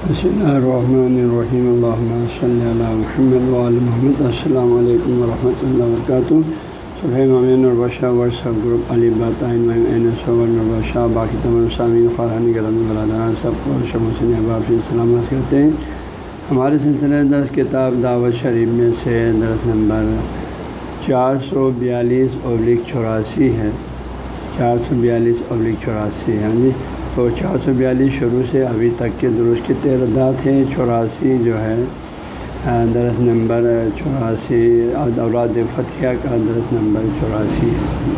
اللہ الرحمن الرحیم اللہ صلی اللہ محمد محمد السلام علیکم ورحمۃ اللہ وبرکاتہ صبح ممین البشہ واٹسپ گروپ علی البشہ باقی تمام سامعین فرحان کرم برادران سب کو شمسن احباب سلامت کرتے ہیں ہمارے سلسلے دس کتاب دعوت شریف میں سے درخت نمبر چار سو بیالیس ابلک چوراسی ہے۔ چار سو بیالیس ابلک چوراسی ہاں جی؟ تو چار سو بیالیس شروع سے ابھی تک کے درست کی تعداد ہیں، چوراسی جو ہے درس نمبر چوراسی اولاد فتح کا درس نمبر چوراسی۔ ہے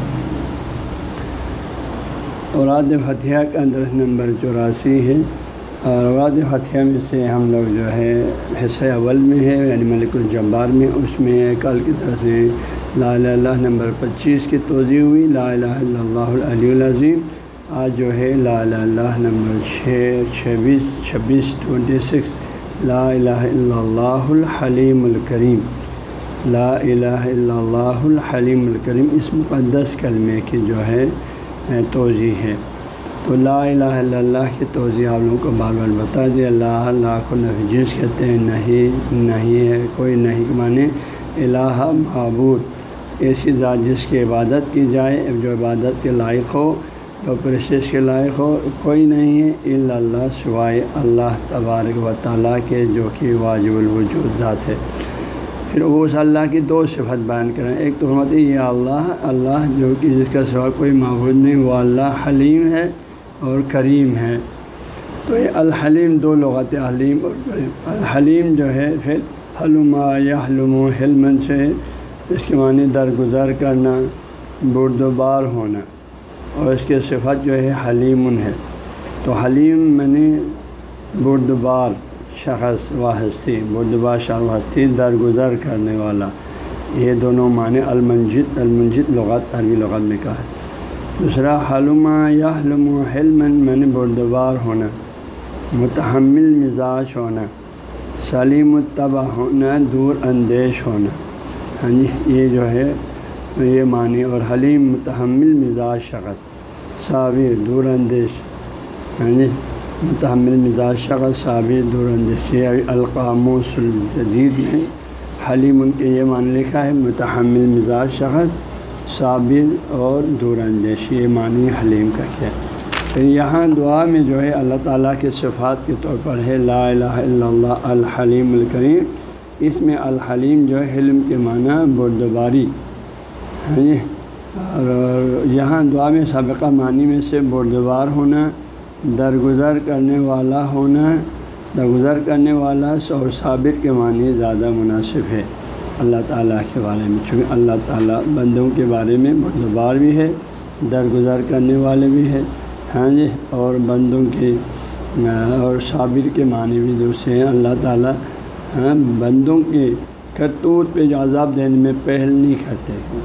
اولاد فتح کا درس نمبر چوراسی ہے۔ اور اولاد فتح میں سے ہم لوگ جو ہے، حصہ اول میں ہے یعنی ملک الجبار میں۔ اس میں کل کی طرف سے لا الہ اللہ نمبر پچیس کی توضیع ہوئی۔ لا الہ الا اللہ العلی العظیم۔ آج جو ہے، لا الہ اللہ نمبر چھ، چھبیس چھبیس ٹوئنٹی سکس، لا الہ الا اللہ الحلیم الکریم۔ لا الہ الا اللہ الحلیم الکریم۔ اس مقدس کلمے کی جو ہے توضیع ہے۔ تو لا الہ الا اللہ کی توضیع آپ لوگوں کو بار بار بتا دیا اللہ اللہ کو نفجنس کہتے ہیں نہیں نہیں ہے، کوئی نہیں مانے۔ الہ معبود۔ ایسی ذات جس کی عبادت کی جائے، جو عبادت کے لائق ہو تو پرشش کے لائق ہو، کوئی نہیں ہے الا اللہ سوائے اللہ تبارک و تعالیٰ کے جو کہ واجب الوجود ذات ہے۔ پھر وہ اس اللہ کی دو صفت بیان کریں۔ ایک تو ہے یہ اللہ اللہ جو کہ جس کا سوا کوئی معبود نہیں، وہ اللہ حلیم ہے اور کریم ہے۔ تو یہ الحلیم دو لغت حلیم اور کریم۔ الحلیم جو ہے، پھر حلما یا حلم و حلمن سے، اس کے معنی درگزر کرنا بردوبار ہونا۔ اور اس کے صفت جو ہے حلیم ہے۔ تو حلیم میں نے بردبار شخص و ہستی بردبار شخص و ہستی درگزر کرنے والا۔ یہ دونوں معنی المنجد المنجد لغت، عربی لغت میں کہا۔ ہے دوسرا حلمہ یا حلم و حلمن میں نے بردبار ہونا، متحمل مزاج ہونا، سلیم الطبع ہونا، دور اندیش ہونا۔ ہاں جی یہ جو ہے، یہ معنی اور حلیم متحمل مزاج شخص۔ صابر دور اندیش یعنی متحمل مزاج شخص صابر دور اندیش یہ القاموس الجدید میں حلیم ان کے یہ معنی لکھا ہے، متحمل مزاج شخص صابر اور دور اندیش یہ معنی حلیم کا کیا پھر یہاں دعا میں جو ہے، اللہ تعالیٰ کے صفات کے طور پر ہے، لا الہ الا اللہ، الحلیم الکریم۔ اس میں الحلیم جو ہے، حلم کے معنی بردباری ہاں جی اور یہاں دعا میں سابقہ معنی میں سے بردوار ہونا، درگزر کرنے والا ہونا، درگزر کرنے والا اور صابر کے معنی زیادہ مناسب ہے۔ اللہ تعالیٰ کے بارے میں، چونکہ اللہ تعالیٰ بندوں کے بارے میں بردوار بھی ہے، درگزر کرنے والے بھی ہے۔ ہاں جی اور بندوں کے، اور صابر کے معنی بھی دوسرے ہیں۔ اللہ تعالیٰ ہاں بندوں کے کرتوت پہ جو عذاب دینے میں پہل نہیں کرتے۔ ہیں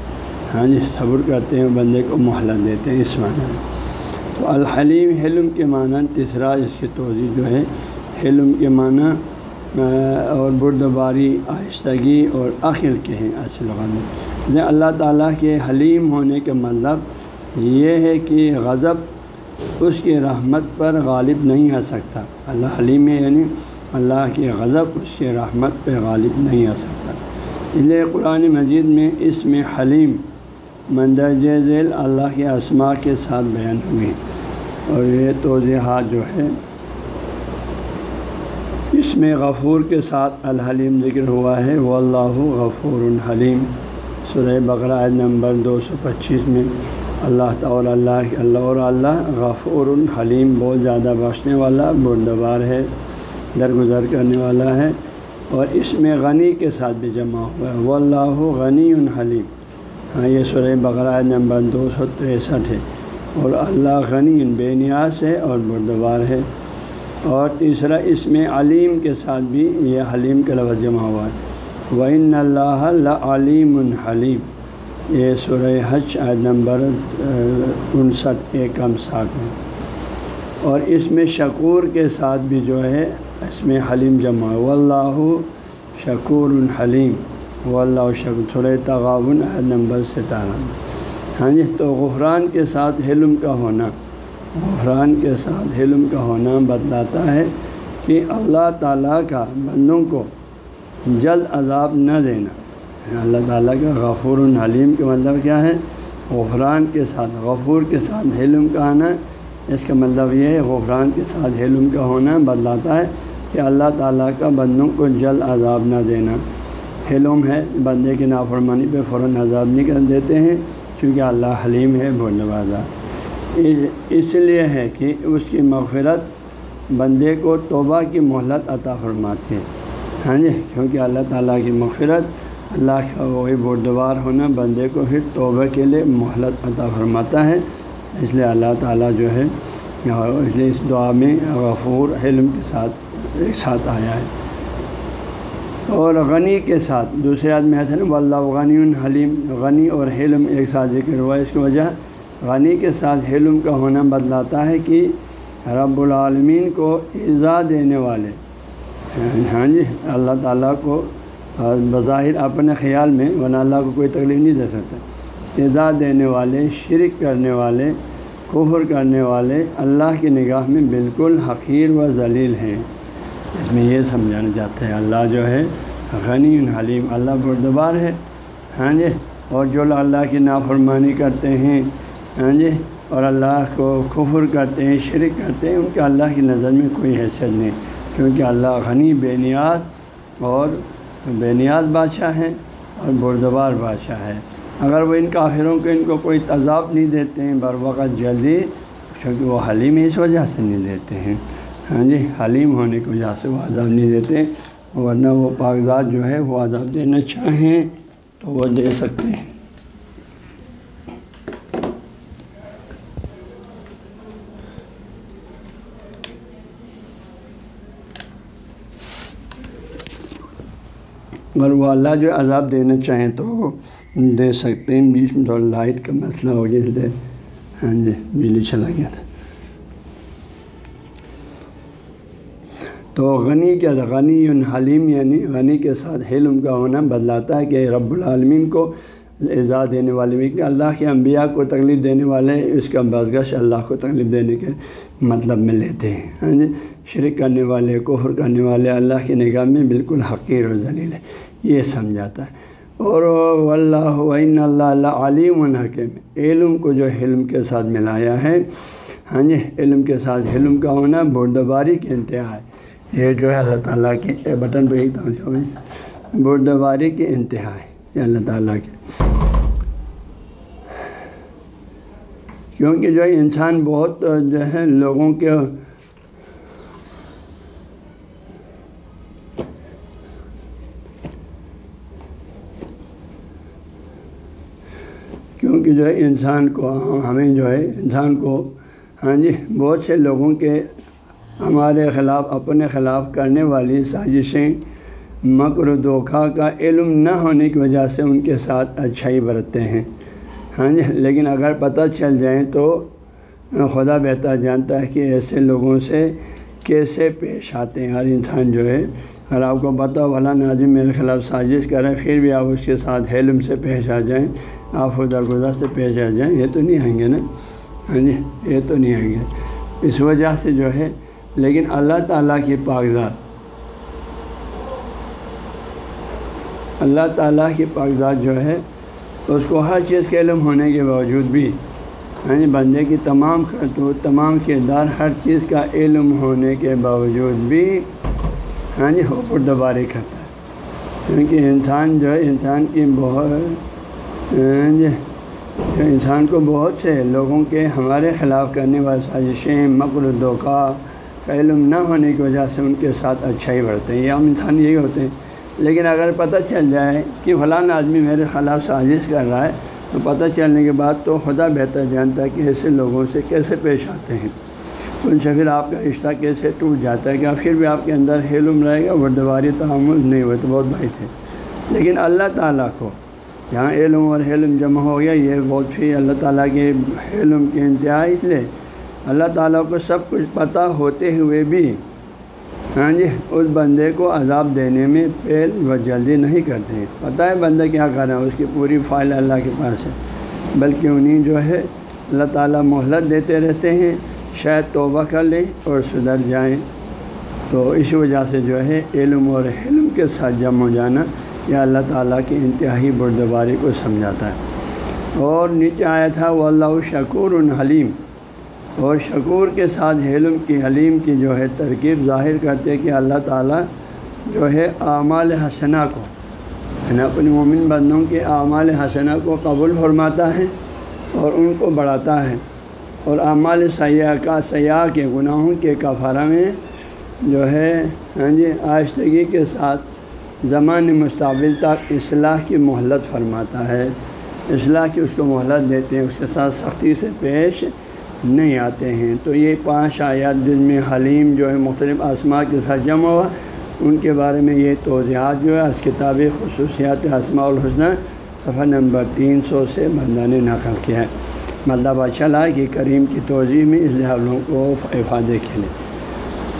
ہاں جی صبر کرتے ہیں، بندے کو مہلت دیتے ہیں اس معنی میں۔ تو الحلیم، حلم کے معنی تیسرا اس کی توضیع جو ہے، حلم کے معنی اور بردباری، آہستگی اور عقل کے ہیں اصل میں۔ یعنی اللہ تعالیٰ کے حلیم ہونے کے مطلب یہ ہے کہ غضب اس کی رحمت پر غالب نہیں آ سکتا۔ اللہ حلیم ہے یعنی اللہ کی غضب اس کے رحمت پہ غالب نہیں آ سکتا۔ اس لیے قرآن مجید میں اس میں حلیم مندرجہ ذیل اللہ کے اسماء کے ساتھ بیان ہوئی۔ اور یہ توضیحات ہاں جو ہے، اس میں غفور کے ساتھ الحلیم ذکر ہوا ہے۔ وہ اللہ غفور الحلیم سرح بقرہ نمبر دو سو پچیس میں اللہ تعالیٰ اللہ اللہ اور اللہ غفور الحلیم بہت زیادہ بخشنے والا بردوار ہے، درگزر کرنے والا ہے۔ اور اس میں غنی کے ساتھ بھی جمع ہوا ہے۔ وہ اللہ غنی الحلیم یہ سورہ بقرہ نمبر دو سو تریسٹھ ہے۔ اور اللہ غنی، بے نیاز ہے اور بردوار ہے۔ اور تیسرا، اس میں علیم کے ساتھ بھی یہ حلیم کا لفظ جمع ہوا ہے۔ وََ اللہ علیم الحلیم یہ سورہ حج عید نمبر انسٹھ، ایک کم ساٹھ میں اور اس میں شکور کے ساتھ بھی جو ہے، اس میں حلیم جمع ہے۔ اللہ شکور الحلیم و اللہ شک تغاون عہد نمبر ستارہ۔ ہاں جی تو غفران کے ساتھ حلم کا ہونا، غفران کے ساتھ حلم کا ہونا بتلاتا ہے کہ اللہ تعالیٰ کا بندوں کو جلد عذاب نہ دینا۔ اللہ تعالیٰ کا غفور الحلیم کا مطلب کیا ہے؟ غفران کے ساتھ، غفور کے ساتھ حلم کا آنا۔ اس کا مطلب یہ ہے، غفران کے ساتھ حلم کا ہونا بدلاتا ہے کہ اللہ تعالیٰ کا بندوں کو جلد عذاب نہ دینا۔ حلم ہے بندے کی نافرمانی پہ فوراً عذاب نہیں کر دیتے ہیں، چونکہ اللہ حلیم ہے بولنے بازات اس لیے ہے کہ اس کی مغفرت بندے کو توبہ کی مہلت عطا فرماتی ہے۔ ہاں جی کیونکہ اللہ تعالیٰ کی مغفرت اللہ کا وہی بردوار ہونا بندے کو پھر توبہ کے لیے مہلت عطا فرماتا ہے۔ اس لیے اللہ تعالیٰ جو ہے اس لیے اس دعا میں غفور علم کے ساتھ ایک ساتھ آیا ہے۔ اور غنی کے ساتھ، دوسرے آدمی ہے نا، واللہ غنی الحلیم غنی اور حلم ایک ساتھ ذکر ہوا اس کی وجہ غنی کے ساتھ حلم کا ہونا بدلاتا ہے کہ رب العالمین کو ایزا دینے والے۔ ہاں جی اللہ تعالیٰ کو بظاہر اپنے خیال میں، ورنہ اللہ کو کوئی تکلیف نہیں دے سکتا۔ ایزا دینے والے، شرک کرنے والے، کفر کرنے والے، اللہ کی نگاہ میں بالکل حقیر و ذلیل ہیں۔ اس میں یہ سمجھانا چاہتے ہیں، اللہ جو ہے غنی حلیم، اللہ بردبار ہے۔ ہاں جی؟ اور جو اللہ کی نافرمانی کرتے ہیں ہاں جی؟ اور اللہ کو کفر کرتے ہیں، شرک کرتے ہیں، ان کے اللہ کی نظر میں کوئی حیثیت نہیں۔ کیونکہ اللہ غنی، بے نیاز اور بے نیاز بادشاہ ہیں اور بردبار بادشاہ ہے اگر وہ ان کافروں کو، ان کو کوئی تضاب نہیں دیتے ہیں، بر وقت جلدی، کیونکہ وہ حلیم اس وجہ سے نہیں دیتے ہیں۔ ہاں جی حلیم ہونے کی وجہ سے وہ عذاب نہیں دیتے، ورنہ وہ کاغذات جو ہے وہ عذاب دینا چاہیں تو وہ دے سکتے ہیں۔ اگر وہ اللہ جو عذاب دینا چاہیں تو دے سکتے ہیں۔ بیچ میں تو لائٹ کا مسئلہ ہو گیا، اس لیے ہاں جی بجلی چلا گیا تھا۔ تو غنی کیا تھا غنی حلیم یعنی غنی کے ساتھ حلم کا ہونا بدلاتا ہے کہ رب العالمین کو اعزاز دینے والے بھی کہ اللہ کے انبیاء کو تکلیف دینے والے، اس کا بزگش اللہ کو تکلیف دینے کے مطلب میں لیتے ہیں۔ ہاں جی؟ شرک کرنے والے، کفر کرنے والے، اللہ کی نگاہ میں بالکل حقیر و ذلیل ہے۔ یہ سمجھاتا ہے۔ اور اللہ وین یہ جو ہے اللہ تعالیٰ کے بٹن پہ ہی بردباری کی انتہا ہے یہ اللہ تعالیٰ کے۔ کیونکہ جو ہے انسان بہت جو ہے لوگوں کے کیونکہ جو ہے انسان کو ہمیں جو ہے انسان کو ہاں جی بہت سے لوگوں کے ہمارے خلاف، اپنے خلاف کرنے والی سازشیں مکر و دھوکھا کا علم نہ ہونے کی وجہ سے ان کے ساتھ اچھائی برتتے ہیں۔ ہاں جی لیکن اگر پتہ چل جائیں تو خدا بہتر جانتا ہے کہ ایسے لوگوں سے کیسے پیش آتے ہیں۔ ہر انسان جو ہے، اگر آپ کو پتہ والا ناظم میرے خلاف سازش کریں پھر بھی آپ اس کے ساتھ علم سے پیش آ جائیں، آپ خدا گزا سے پیش آ جائیں، یہ تو نہیں آئیں گے نا؟ ہاں جی یہ تو نہیں آئیں گے۔ اس وجہ سے جو ہے لیکن اللہ تعالیٰ کی کاغذات اللہ تعالیٰ کی کاغذات جو ہے، اس کو ہر چیز کے علم ہونے کے باوجود بھی یعنی بندے کی تمام کرتوت تمام کردار ہر چیز کا علم ہونے کے باوجود بھی یعنی ہاں جی اوپر دوبارے کرتا ہے۔ کیونکہ انسان جو ہے، انسان کی بہت یعنی انسان کو بہت سے لوگوں کے ہمارے خلاف کرنے والی سازشیں مکر دھوکہ کا علم نہ ہونے کی وجہ سے ان کے ساتھ اچھائی بڑھتے ہیں، یہ عام انسان یہی ہوتے ہیں۔ لیکن اگر پتہ چل جائے کہ فلاں آدمی میرے خلاف سازش کر رہا ہے، تو پتہ چلنے کے بعد تو خدا بہتر جانتا ہے کہ ایسے لوگوں سے کیسے پیش آتے ہیں۔ ان سے پھر آپ کا رشتہ کیسے ٹوٹ جاتا ہے کہ پھر بھی آپ کے اندر علم رہے گا؟ وہ دوباری تعامل نہیں ہوئے، تو بہت بھائی تھے۔ لیکن اللہ تعالیٰ کو جہاں علم اور علم جمع ہو گیا، یہ بہت پھر اللہ تعالیٰ کے علم کے انتہا اس لیے اللہ تعالیٰ کو سب کچھ پتہ ہوتے ہوئے بھی ہاں جی اس بندے کو عذاب دینے میں پہل و جلدی نہیں کرتے ہیں۔ پتہ ہے بندہ کیا کر رہا ہے؟ اس کی پوری فائل اللہ کے پاس ہے۔ بلکہ انہیں جو ہے، اللہ تعالیٰ مہلت دیتے رہتے ہیں۔ شاید توبہ کر لیں اور سدھر جائیں۔ تو اس وجہ سے جو ہے، علم اور حلم کے ساتھ جمع ہو جانا یہ اللہ تعالیٰ کی انتہائی بردباری کو سمجھاتا ہے۔ اور نیچے آیا تھا وہ اللہ شکور الحلیم اور شکور کے ساتھ حلم کی حلیم کی جو ہے ترکیب ظاہر کرتے کہ اللہ تعالیٰ جو ہے اعمال حسنہ کو یعنی اپنی مومن بندوں کے اعمال حسنہ کو قبول فرماتا ہے اور ان کو بڑھاتا ہے۔ اور اعمال سیاح کا، سیاح کے گناہوں کے کفارہ میں جو ہے ہاں جی آہستگی کے ساتھ زمان مستقبل تک اصلاح کی مہلت فرماتا ہے۔ اصلاح کی اس کو مہلت دیتے ہیں، اس کے ساتھ سختی سے پیش نہیں آتے ہیں۔ تو یہ پانچ آیات جن میں حلیم جو ہے مختلف آسما کے ساتھ جمع ہوا، ان کے بارے میں یہ توضیحات جو ہے، اس کتاب خصوصیات اسماء الحسنہ، صفحہ نمبر تین سو سے بندہ نے نقل کیا ہے۔ مطلب اچھا کہ کریم کی توضیع میں، اس لحاظوں کو افادے کے لیے۔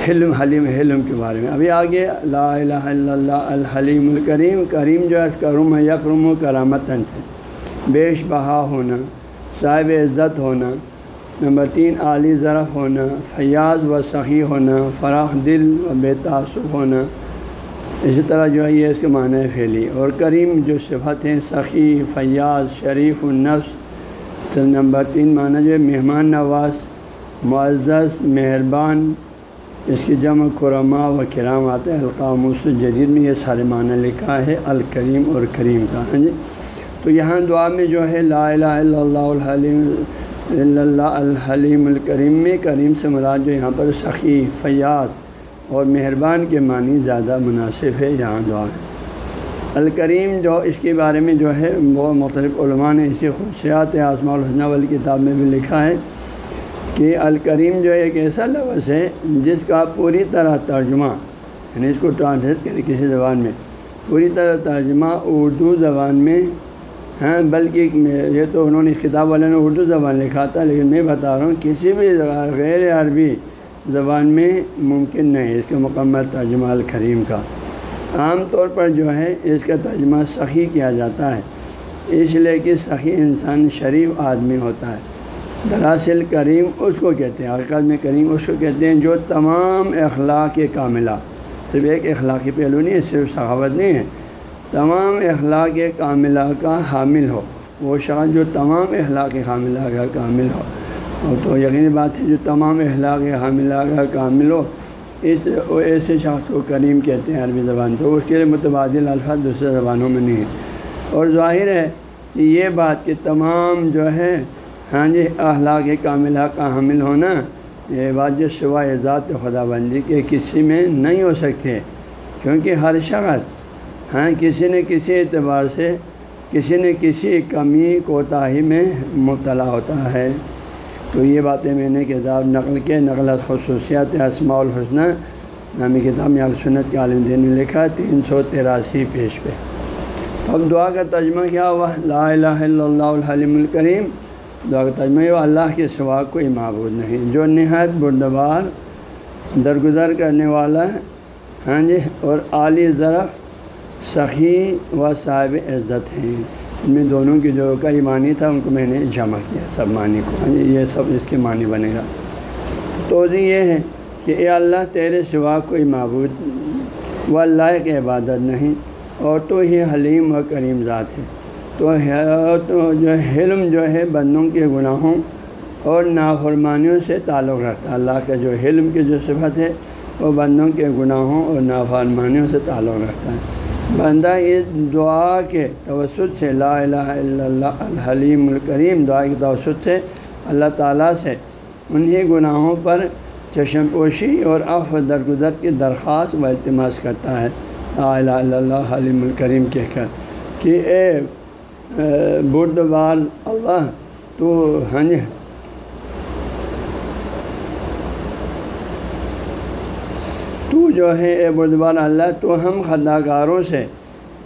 حلم، حلیم، حلم کے بارے میں۔ ابھی آگے، لا الہ الا اللہ، الحلیم الکریم۔ کریم جو ہے، اس کا روم یکرم و کرامتن سے۔ بیش بہا ہونا، صاحب عزت ہونا نمبر تین عالی ظرف ہونا، فیاض و سخی ہونا، فراخ دل و بے تعصب ہونا۔ اسی طرح جو ہے یہ اس کے معنی پھیلی اور کریم جو صفت ہیں سخی، فیاض، شریف النفس نمبر تین معنی جو ہے مہمان نواز، معزز، مہربان۔ اس کی جمع کرما و کرام آتا ہے القاموس جدید میں یہ سارے معنی لکھا ہے الکریم اور کریم کا۔ ہاں جی؟ تو یہاں دعا میں جو ہے لا الہ الا اللہ الحلیم اللہ الحلیم الکریم میں کریم سے مراد جو یہاں پر سخی، فیاض اور مہربان کے معنی زیادہ مناسب ہے، یہاں دعا الکریم جو اس کے بارے میں جو ہے، وہ مختلف علماء نے اسی خصوصیات آسما الحسنہ والی کتاب میں بھی لکھا ہے کہ الکریم جو ہے ایک ایسا لفظ ہے جس کا پوری طرح ترجمہ یعنی اس کو ٹرانسلیٹ کریں کسی زبان میں، پوری طرح ترجمہ اردو زبان میں ہیں بلکہ یہ تو انہوں نے اس کتاب والے نے اردو زبان لکھا تھا، لیکن میں بتا رہا ہوں، کسی بھی غیر عربی زبان میں ممکن نہیں اس کا مکمل ترجمہ الکریم کا۔ عام طور پر جو ہے، اس کا ترجمہ سخی کیا جاتا ہے، اس لیے کہ سخی انسان شریف آدمی ہوتا ہے۔ دراصل کریم اس کو کہتے ہیں، حقیقت میں کریم اس کو کہتے ہیں جو تمام اخلاق کاملہ۔ صرف ایک اخلاقی پہلو نہیں ہے، صرف سخاوت نہیں ہے۔ تمام اخلاق کاملہ کا حامل ہو۔ وہ شخص جو تمام اخلاق حاملہ کا کامل ہو۔ اور تو یقینی بات ہے جو تمام اخلاق حاملہ کا کامل ہو، اس ایسے شخص کو کریم کہتے ہیں عربی زبان تو اس کے لیے متبادل الفاظ دوسرے زبانوں میں نہیں ہے اور ظاہر ہے کہ یہ بات کہ تمام جو ہے ہاں جی اخلاق کاملہ کا حامل ہونا، یہ بات جو سوائے ذات خدا بندی کے کسی میں نہیں ہو سکتے۔ کیونکہ ہر شخص ہاں کسی نے کسی اعتبار سے کسی نے کسی کمی کوتاہی میں مبتلا ہوتا ہے۔ تو یہ باتیں میں نے کتاب نقل کے نقل خصوصیات اسماع الحسنہ نامی کتاب میں سنت کے عالم دین نے لکھا تین سو تراسی پیش پہ۔ اب دعا کا ترجمہ کیا ہوا؟ لا الہ الا اللہ الحلیم الکریم۔ دعا کا ترجمہ ہوا، اللہ کے سوا کوئی معبود نہیں، جو نہایت بردبار درگزر کرنے والا ہے۔ ہاں جی اور عالی ظرف سخی و صاحب عزت ہیں۔ ان میں دونوں کی جو کئی معنی تھا، ان کو میں نے جمع کیا، سب معنی کو۔ ہاں جی، یہ سب اس کے معنی بنے گا۔ توضیع یہ ہے کہ اے اللہ، تیرے سوا کوئی معبود و اللہ کی عبادت نہیں، اور تو ہی حلیم و کریم ذات ہے۔ تو جو حلم جو ہے، بندوں کے گناہوں اور نافرمانیوں سے تعلق رکھتا ہے۔ اللہ کا جو حلم کی جو صفت ہے، وہ بندوں کے گناہوں اور نافرمانیوں سے تعلق رکھتا ہے۔ بندہ اس دعا کے توسط سے لا الہ الا اللہ، الحلیم الکریم دعا کے توسط سے اللہ تعالیٰ سے انہی گناہوں پر چشم پوشی اور اف درگزر کی درخواست و التماس کرتا ہے۔ لا الہ الا اللہ، حلیم الکریم کہہ کر کہ اے بردبار اللہ، تو ہاں جی تو جو ہے اے بردبار اللہ، تو ہم خطا کاروں سے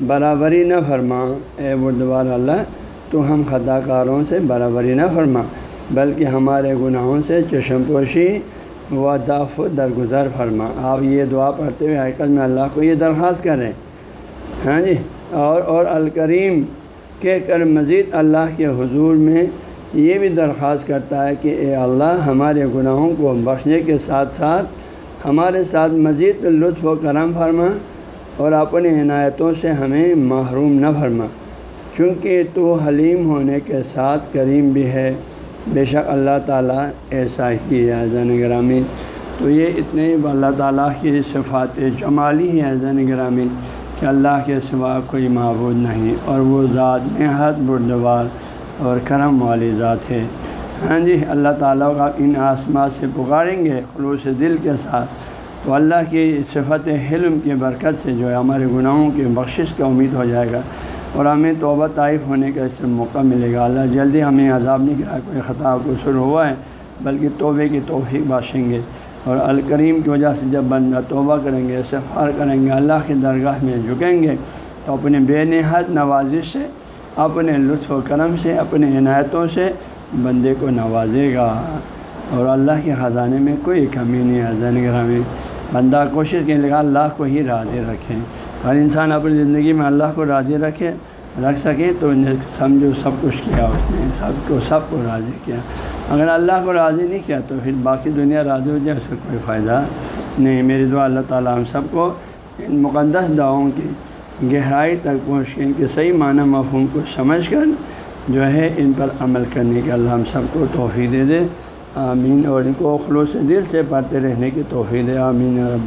برابری نہ فرما۔ اے بردبار اللہ، تو ہم خطا کاروں سے برابری نہ فرما، بلکہ ہمارے گناہوں سے چشم پوشی و دف درگزر فرما۔ آپ یہ دعا پڑھتے ہوئے حقیقت میں اللہ کو یہ درخواست کریں ہاں جی اور اور الکریم کہہ کر مزید اللہ کے حضور میں یہ بھی درخواست کرتا ہے کہ اے اللہ، ہمارے گناہوں کو بخشنے کے ساتھ ساتھ ہمارے ساتھ مزید لطف و کرم فرما اور اپنی عنایتوں سے ہمیں محروم نہ فرما۔ چونکہ تو حلیم ہونے کے ساتھ کریم بھی ہے۔ بے شک اللہ تعالیٰ ایسا ہی ہے زین گرامی تو یہ اتنے اللہ تعالیٰ کی صفات جمالی ہے زین گرامی کہ اللہ کے سوا کوئی معبود نہیں۔ اور وہ ذات نہایت بردوار اور کرم والی ذات ہے۔ ہاں جی اللہ تعالیٰ کا ان آسمات سے پکاریں گے خلوص دل کے ساتھ۔ تو اللہ کی صفت حلم کی برکت سے جو ہے ہمارے گناہوں کی بخشش کا امید ہو جائے گا اور ہمیں توبہ طائف ہونے کا اس سے موقع ملے گا۔ اللہ جلدی ہمیں عذاب نہیں کرا کوئی خطا کو شروع ہوا ہے، بلکہ توبے کی توفیق باشیں گے۔ اور الکریم کی وجہ سے جب بندہ توبہ کریں گے سفار کریں گے، اللہ کی درگاہ میں جھکیں گے، تو اپنے بے نہایت نوازش سے، اپنے لطف و کرم سے اپنے عنایتوں سے بندے کو نوازے گا اور اللہ کے خزانے میں کوئی کمی نہیں ہے زین میں بندہ کوشش کے لگا اللہ کو ہی راضی رکھیں۔ ہر انسان اپنی زندگی میں اللہ کو راضی رکھے، رکھ سکے تو انہیں سمجھو سب کچھ کیا اس نے، سب کو سب کو راضی کیا۔ اگر اللہ کو راضی نہیں کیا تو پھر باقی دنیا راضی ہو جائے، اس کا کوئی فائدہ نہیں۔ میری دعا اللہ تعالیٰ ہم سب کو ان مقدس دعاؤں کی گہرائی تک پہنچ کے، ان کے صحیح معنی مفہوم کو سمجھ کر جو ہے، ان پر عمل کرنے کے اللہ ہم سب کو توفیع دے دے۔ آمین۔ اور ان کو خلوص دل سے پڑھتے رہنے کی توفیع دے۔ آمین رب